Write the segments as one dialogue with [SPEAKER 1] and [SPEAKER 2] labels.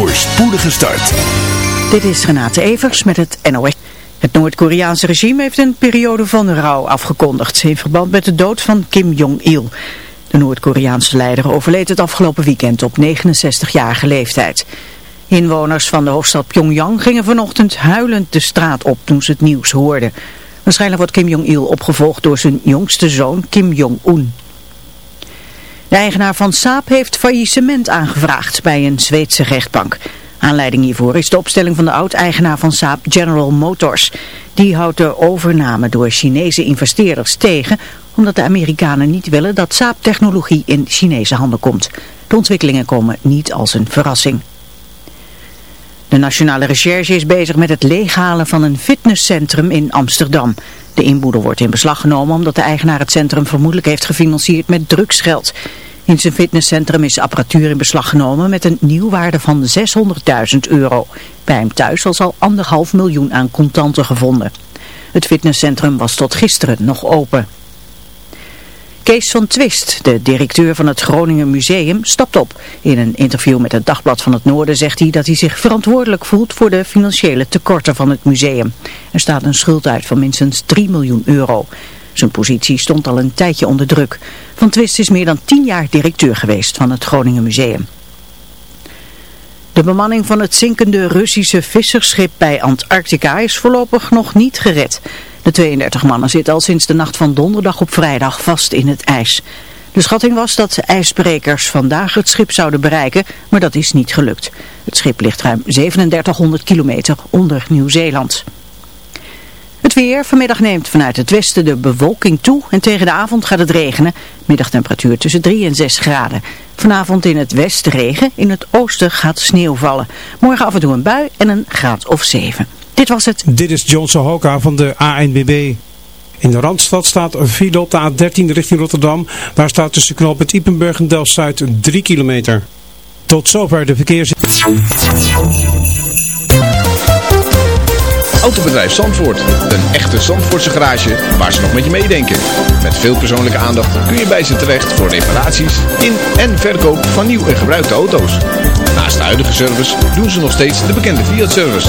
[SPEAKER 1] voor spoedige start.
[SPEAKER 2] Dit is Renate Evers met het NOS. Het Noord-Koreaanse regime heeft een periode van rouw afgekondigd in verband met de dood van Kim Jong-il. De Noord-Koreaanse leider overleed het afgelopen weekend op 69-jarige leeftijd. Inwoners van de hoofdstad Pyongyang gingen vanochtend huilend de straat op toen ze het nieuws hoorden. Waarschijnlijk wordt Kim Jong-il opgevolgd door zijn jongste zoon Kim Jong-un. De eigenaar van Saab heeft faillissement aangevraagd bij een Zweedse rechtbank. Aanleiding hiervoor is de opstelling van de oud-eigenaar van Saab General Motors. Die houdt de overname door Chinese investeerders tegen, omdat de Amerikanen niet willen dat Saab-technologie in Chinese handen komt. De ontwikkelingen komen niet als een verrassing. De Nationale Recherche is bezig met het leeghalen van een fitnesscentrum in Amsterdam. De inboedel wordt in beslag genomen omdat de eigenaar het centrum vermoedelijk heeft gefinancierd met drugsgeld. In zijn fitnesscentrum is apparatuur in beslag genomen met een nieuwwaarde van 600.000 euro. Bij hem thuis was al anderhalf miljoen aan contanten gevonden. Het fitnesscentrum was tot gisteren nog open. Kees van Twist, de directeur van het Groningen Museum, stapt op. In een interview met het Dagblad van het Noorden zegt hij dat hij zich verantwoordelijk voelt voor de financiële tekorten van het museum. Er staat een schuld uit van minstens 3 miljoen euro. Zijn positie stond al een tijdje onder druk. Van Twist is meer dan 10 jaar directeur geweest van het Groningen Museum. De bemanning van het zinkende Russische visserschip bij Antarctica is voorlopig nog niet gered. De 32 mannen zitten al sinds de nacht van donderdag op vrijdag vast in het ijs. De schatting was dat ijsbrekers vandaag het schip zouden bereiken, maar dat is niet gelukt. Het schip ligt ruim 3700 kilometer onder Nieuw-Zeeland. Het weer. Vanmiddag neemt vanuit het westen de bewolking toe en tegen de avond gaat het regenen. Middagtemperatuur tussen 3 en 6 graden. Vanavond in het westen regen, in het oosten gaat sneeuw vallen. Morgen af en toe een bui en een graad of 7. Dit was het.
[SPEAKER 3] Dit is John Sohoka van de ANBB. In de Randstad staat een file op de A13 richting Rotterdam. Daar staat tussen knooppunt Ipenburg en Delft-Zuid 3 kilometer. Tot zover de verkeers...
[SPEAKER 4] Autobedrijf Zandvoort. Een echte Zandvoortse garage waar ze nog met je meedenken. Met veel persoonlijke aandacht kun je bij ze terecht voor reparaties in en verkoop van nieuw en gebruikte auto's. Naast de huidige service doen ze nog steeds de bekende Fiat-service.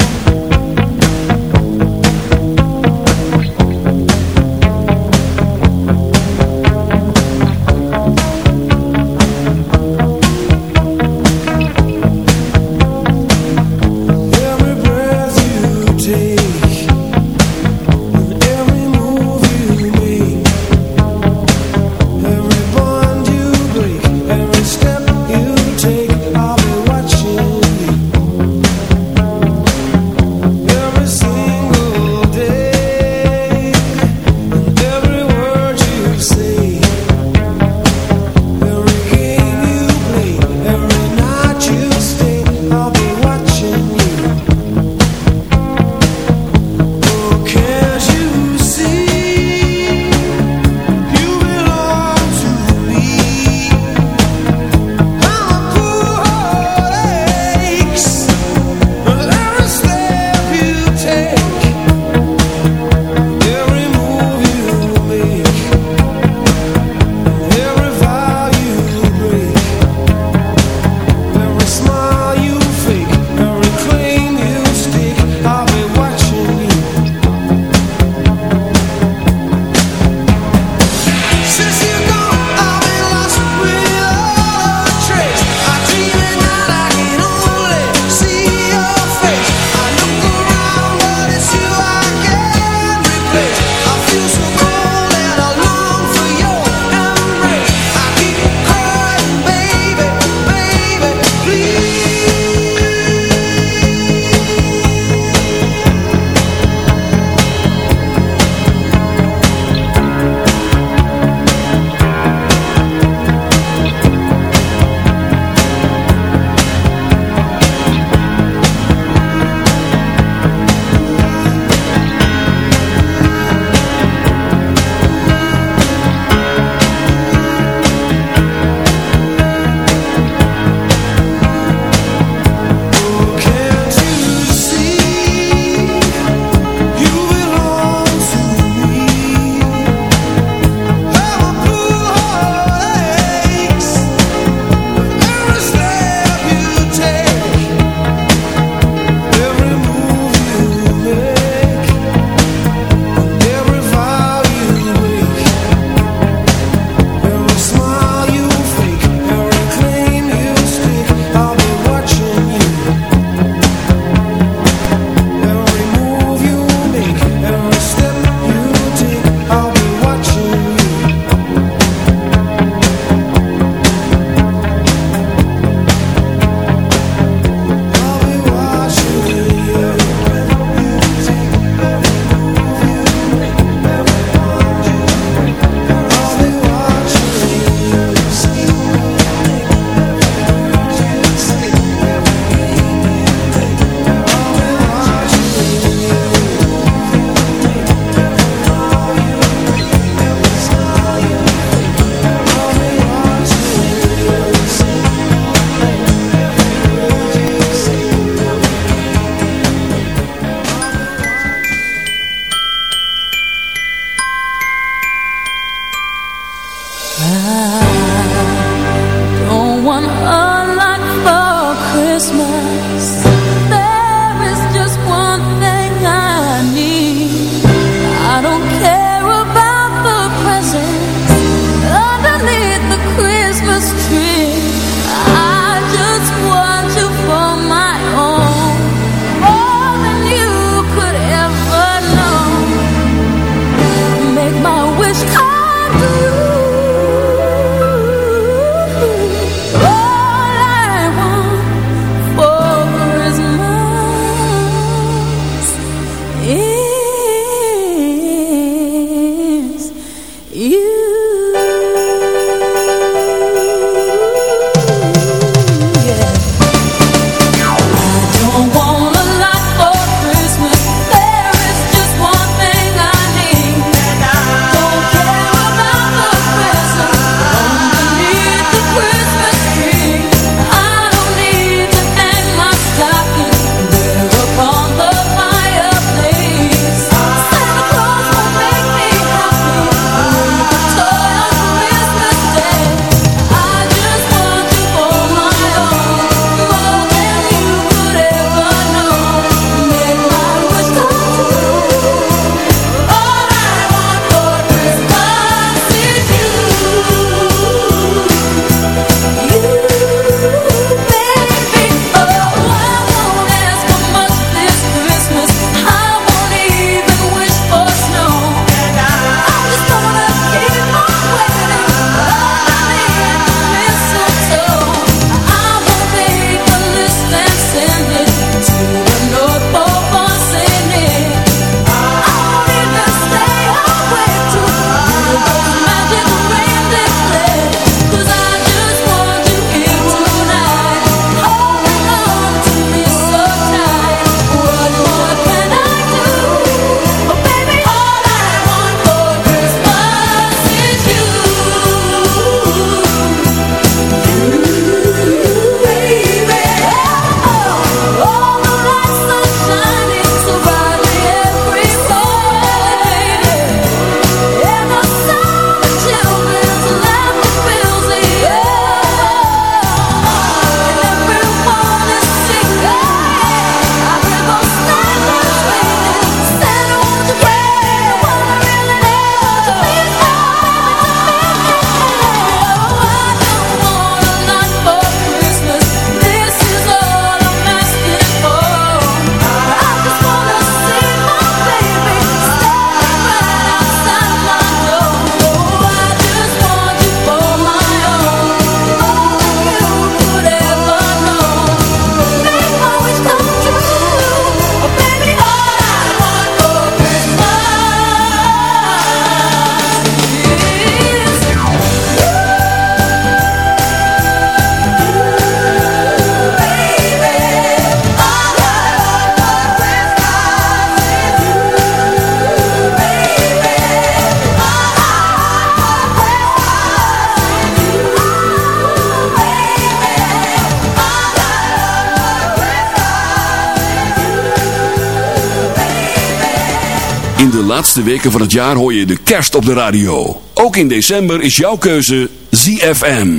[SPEAKER 1] De laatste weken van het jaar hoor je de kerst op de radio. Ook in december is jouw keuze ZFM.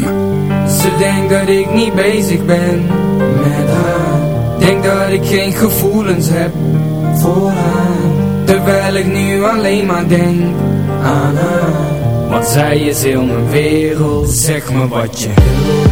[SPEAKER 5] Ze denkt dat ik niet bezig ben met haar Denk dat ik geen gevoelens heb voor haar Terwijl ik nu alleen maar denk aan haar Want zij is heel mijn wereld Zeg me wat je wil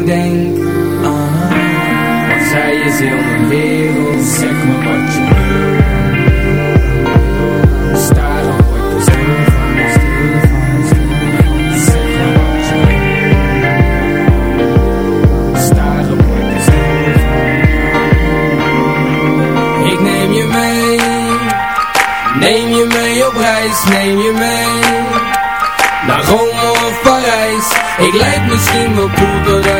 [SPEAKER 5] maar denk aan haar Want zij is heel mijn wereld. Zeg me wat je wil. Staren word ik stil van, stil stil Zeg me wat je wil. Staren word ik stil van Ik neem je mee. Neem je mee op reis, neem je mee. Naar Rome of Parijs. Ik lijk misschien wel Doordat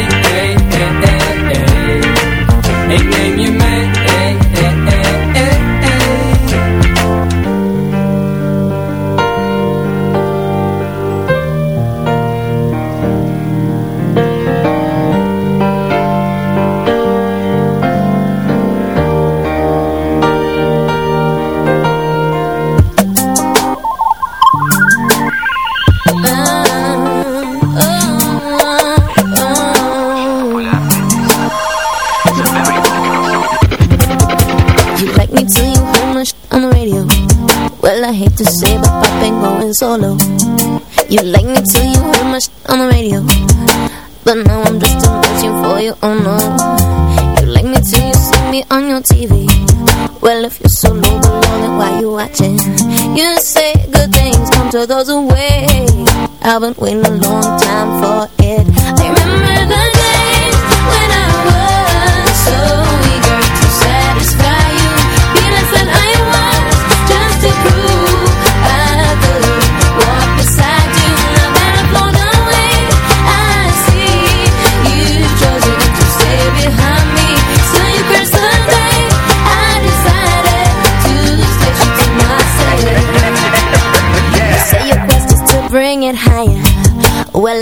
[SPEAKER 6] solo. You like me till you heard my sh on the radio. But now I'm just too much for you, oh no. You like me till you see me on your TV. Well, if you're so low then why you watching? You say good things come to those who wait. I've been waiting a long time for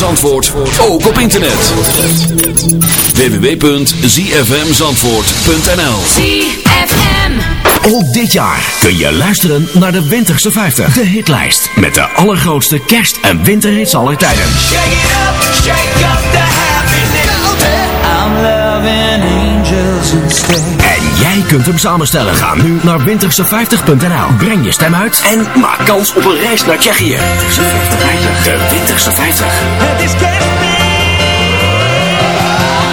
[SPEAKER 7] Zandvoort ook op internet. www.zfmzandvoort.nl
[SPEAKER 1] ZFM
[SPEAKER 7] Ook dit jaar kun je luisteren naar de Winterse 50. De hitlijst met de allergrootste kerst- en winterhits aller tijden.
[SPEAKER 8] Shake it up, shake up the happiness. I'm loving angels instead.
[SPEAKER 7] Jij kunt hem samenstellen. Ga nu naar winterse50.nl. Breng je stem uit en maak kans op een reis naar Tsjechië. De Winterse 50.
[SPEAKER 8] Het is kerstmis.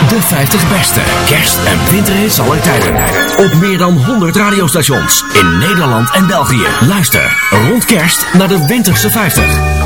[SPEAKER 7] De 50 beste kerst- en winterhits aller tijden. Op meer dan 100 radiostations in Nederland en België. Luister rond kerst naar de Winterse 50.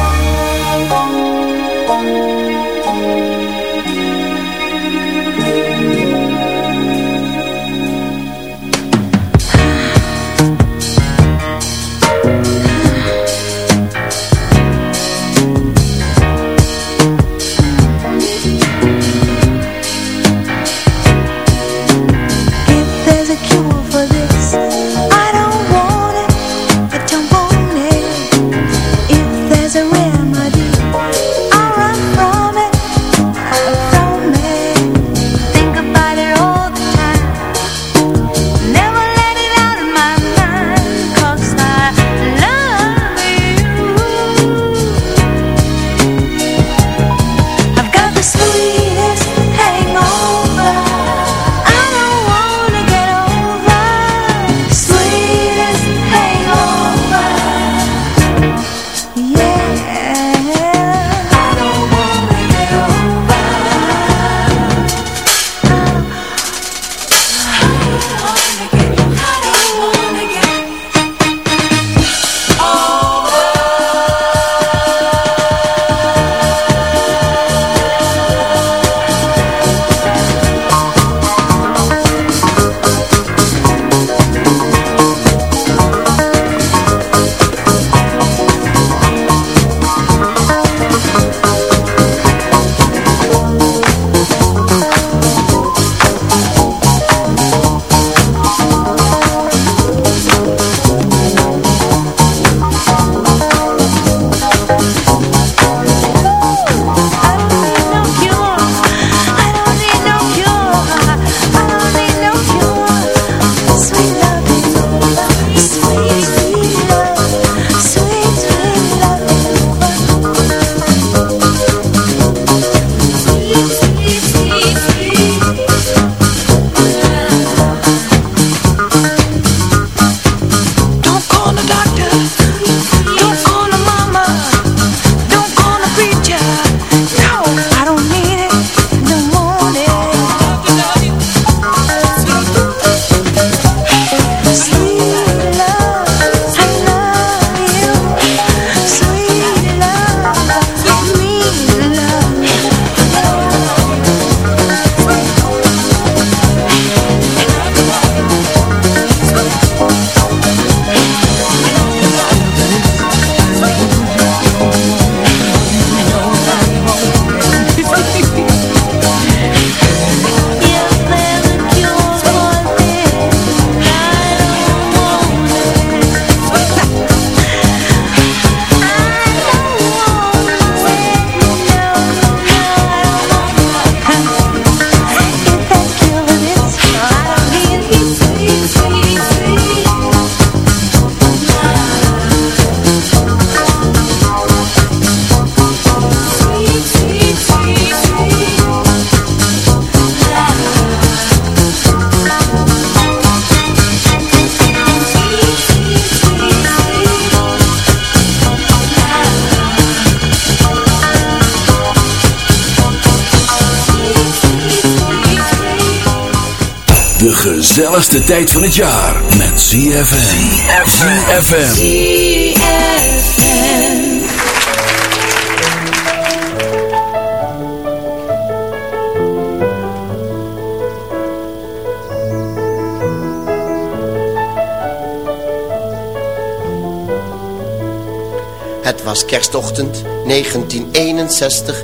[SPEAKER 9] Gezelligste tijd van het jaar met ZFM. ZFM.
[SPEAKER 10] Het was kerstochtend 1961,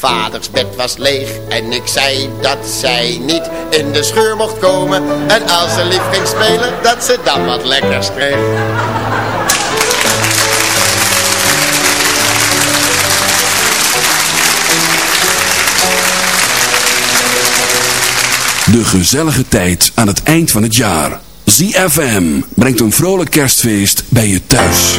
[SPEAKER 10] Vaders bed was leeg en ik zei dat zij niet in de scheur mocht komen. En als ze lief ging spelen, dat ze dan wat lekkers kreeg.
[SPEAKER 9] De gezellige tijd aan het eind van het jaar. ZFM brengt een vrolijk kerstfeest bij je thuis.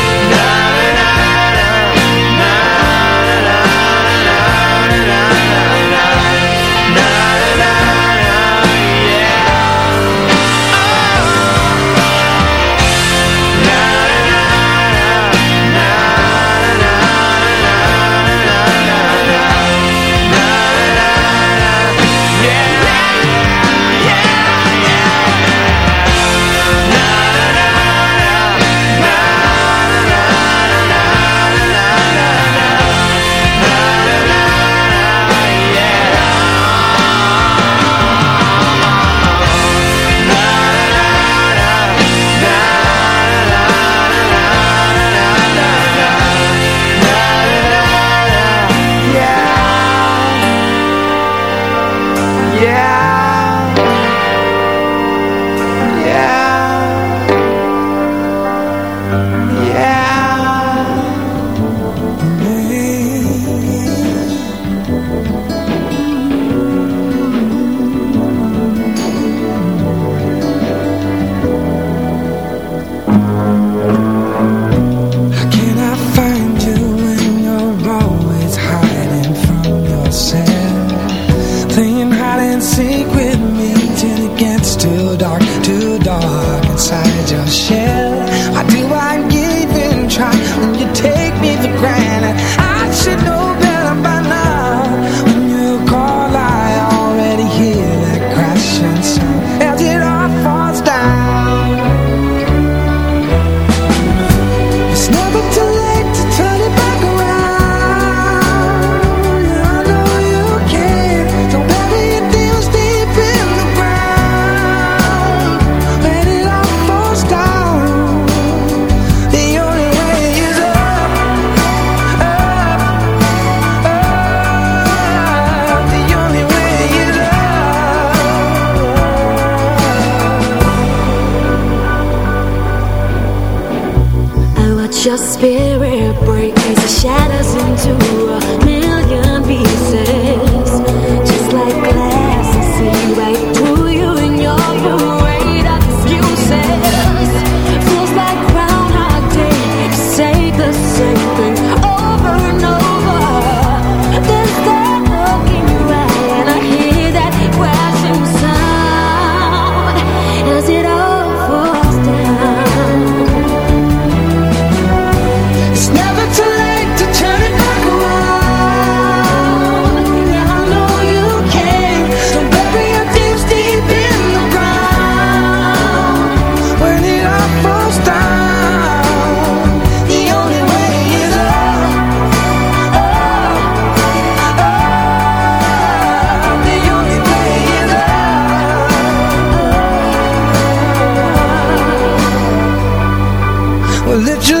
[SPEAKER 8] secret Well,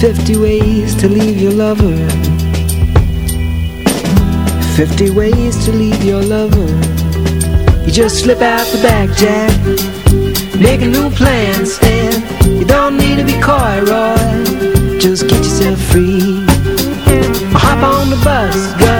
[SPEAKER 11] 50 ways to leave your lover. 50 ways to leave your lover. You just slip out the back, Jack. Make a new plan, Stan. You don't need to be coy, Roy. Just get yourself free. Hop on the bus, Gus.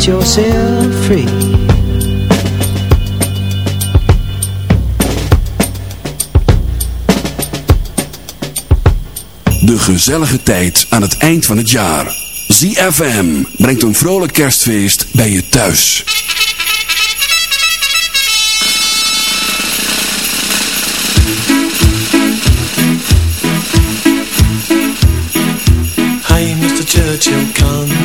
[SPEAKER 11] Get yourself free
[SPEAKER 12] De gezellige tijd aan het eind van het jaar. ZFM brengt een vrolijk kerstfeest bij je thuis.
[SPEAKER 13] Hey, Mr. Churchill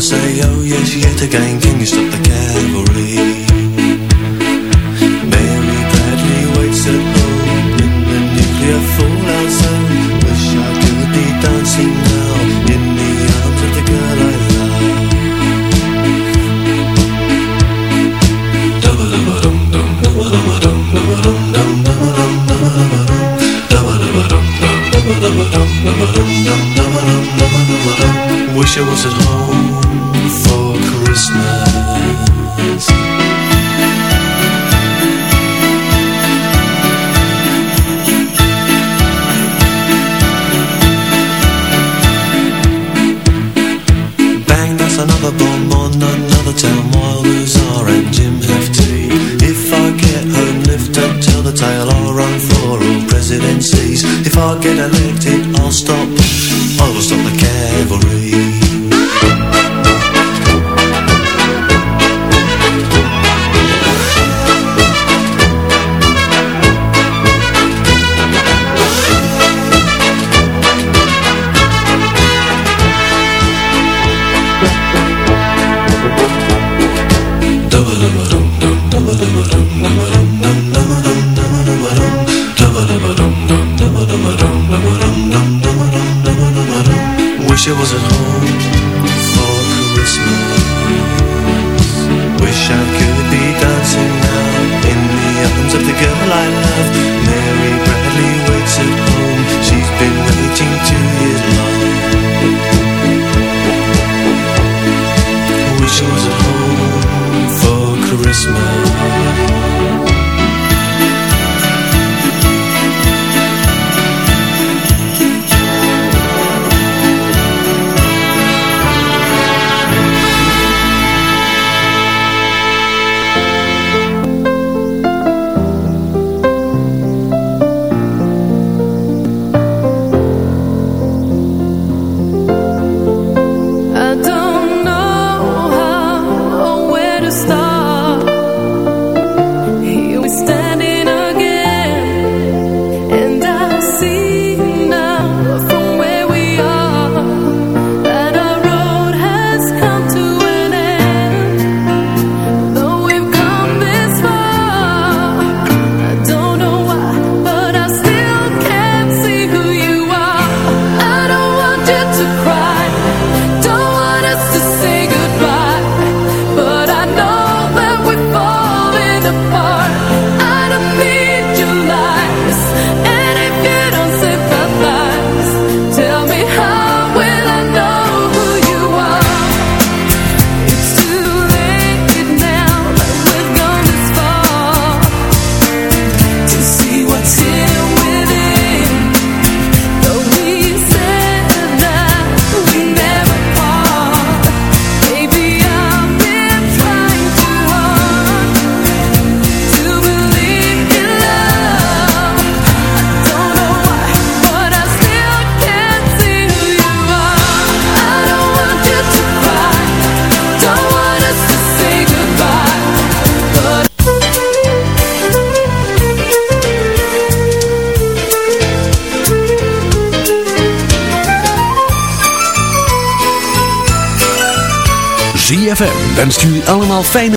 [SPEAKER 13] Say, oh yes, yet again, can you stop the cavalry?